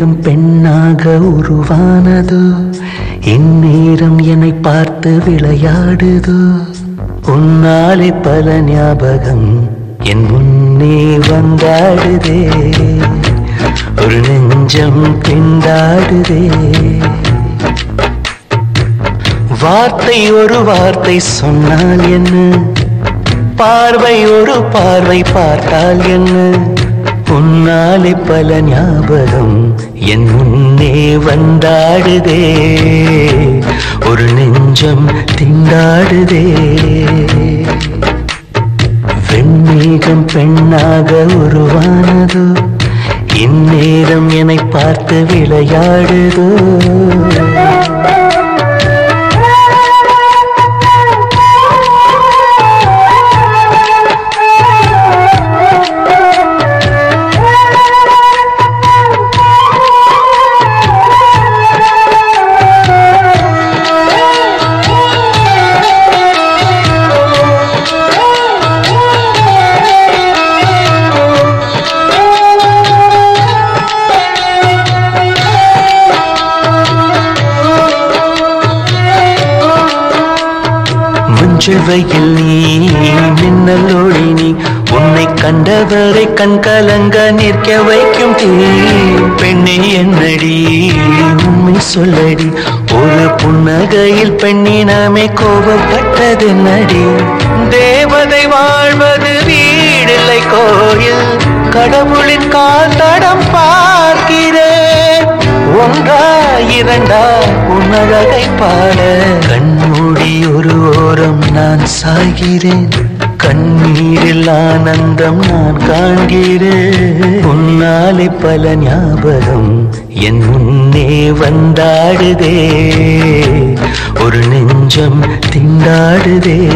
வெண்மேகம் பெண்ணாக உருவானதோ. இந்நேரம் என்னை பார்த்து விளையாடுதோ. உன்னாலே பல ஞாபகம் என் முன்னே வந்தாடுதே. ஒரு நெஞ்சம் திண்டாடுதே வார்த்தை ஒரு வார்த்தை சொன்னால் என்ன? பார்வை ஒரு பார்வை பார்த்தால் என்ன? உன்னாலே பல ஞாபகம் என் முன்னே வந்தாடுதே. ஒரு நெஞ்சம் திண்டாடுதே. வெண்மேகம் பெண்ணாக உருவானதோ இந்நேரம் என்னை பார்த்து விளையாடுதோ. சிலுவையில் நீ மின்னலோடி நீ. உன்னை கண்டவரை கண் கலங்க நிற்க வைக்கும் தீ. பெண்ணே என்னடி உண்மை சொல்லடி. ஒரு புன்னகையில் பெண்ணினமே கோபப்பட்டது நடி தேவதை வாழ்வது வீடில்லை கோயில். கடவுளின் கால் தடம் பார்க்கிறேன். ஒன்றா இரண்டா உன்னழகை பாட நான் சாகிறேன். கண்ணீரில் ஆனந்தம் நான் காண்கிறேன். உன்னாலே பல ஞாபகம் என் முன்னே வந்தாடுதே. ஒரு நெஞ்சம் திண்டாடுதே.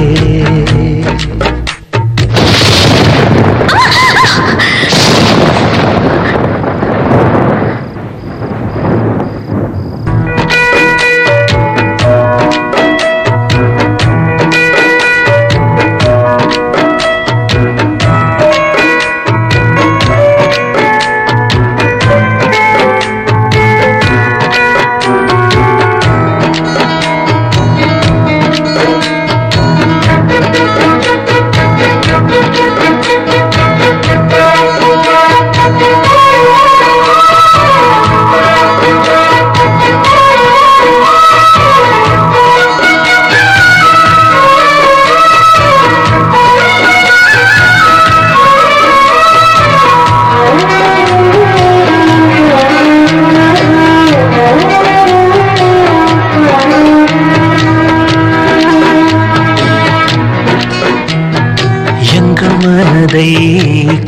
எங்கள் மனதை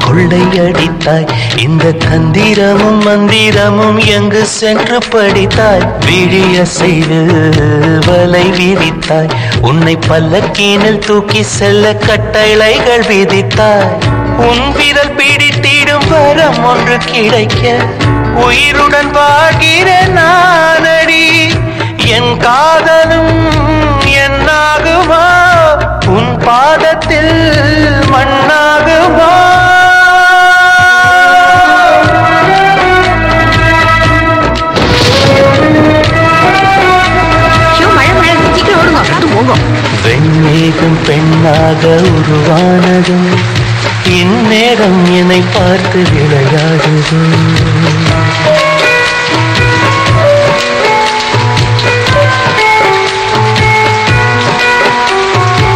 கொள்ளையடித்தாய். இந்த தந்திரமும் மந்திரமும் எங்கு சென்று படித்தாய். விழிய செய்து வலை விரித்தாய். உன்னை பல்லக்கீனில் தூக்கி செல்ல கட்டளைகள் விதித்தாய். உன் விரல் பிடித்திடும் வரம் ஒன்று கிடைக்க உயிருடன் வாழ்கிற நானடி. என் காதலும் என்னாகுமா? பாதத்தில் மண்ணாகுமா வெண்மேகம் பெண்ணாக உருவானதும் இந்நேரம் என்னை பார்த்து விளையாடுது